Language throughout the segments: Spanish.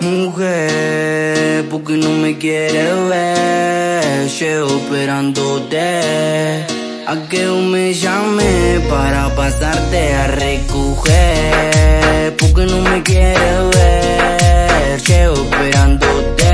mujer, porque no me quiere ver. Llevo esperándote a que me llame para pasarte a recoger. Porque no me quiere ver. Llevo esperándote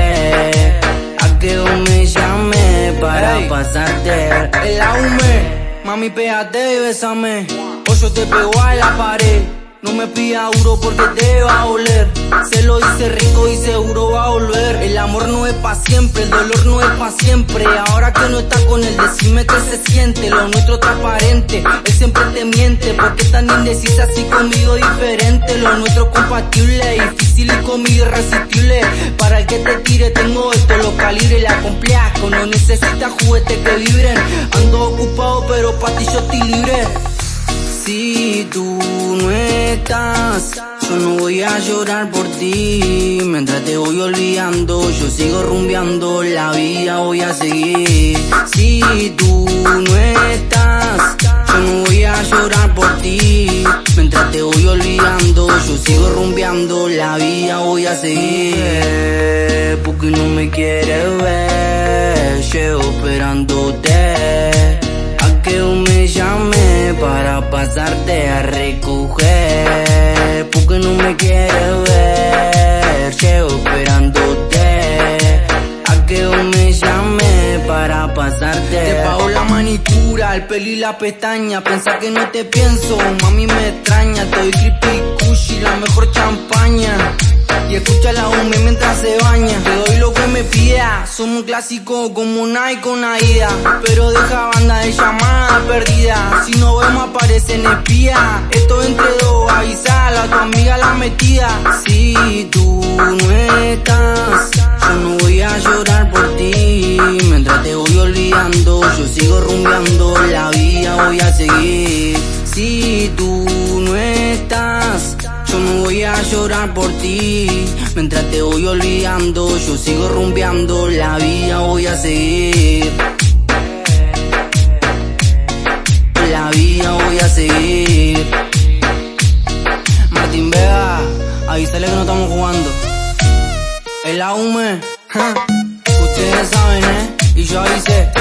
a que me llame para pasarte. El aume, mami, pégate y bésame. O yo te pego a la pared. No me pida duro porque te va a oler. Se lo hice rico y seguro va a volver. El amor no es pa' siempre, el dolor no es pa' siempre. Ahora que no estás con él, decime que se siente. Lo nuestro transparente, él siempre te miente. Porque tan indecisa así conmigo diferente. Lo nuestro compatible, difícil y conmigo irresistible. Para el que te tire, tengo esto, los calibres, la complejo. No necesitas juguetes que vibren. Ando ocupado, pero pa' ti yo estoy libre. Si tú yo no voy a llorar por ti. Mientras te voy olvidando, yo sigo rumbeando, la vida voy a seguir. Si tú no estás, yo no voy a llorar por ti. Mientras te voy olvidando, yo sigo rumbeando, la vida voy a seguir. Porque no me quieres ver, llevo esperándote me quieres ver, llevo esperándote a que me llame para pasarte. Te pago la manicura, el pelo y la pestaña. Pensar que no te pienso, mami me extraña. Te doy creepy y la mejor champaña. Y escucha la hume mientras se baña Te doy lo que me pida Somos un clásico como Nike con Aida Pero deja banda de llamada perdida Si no vemos aparecen espía Esto entre dos avisala Tu amiga la metida. Si tú no estás Yo no voy a llorar por ti. Mientras te voy olvidando Yo sigo rumbeando. La vida voy a seguir. Si tú no estás yo no voy a llorar por ti. Mientras te voy olvidando Yo sigo rumbeando. La vida voy a seguir. La vida voy a seguir Avísale que no estamos jugando. El aume Ustedes saben, eh Y yo avisé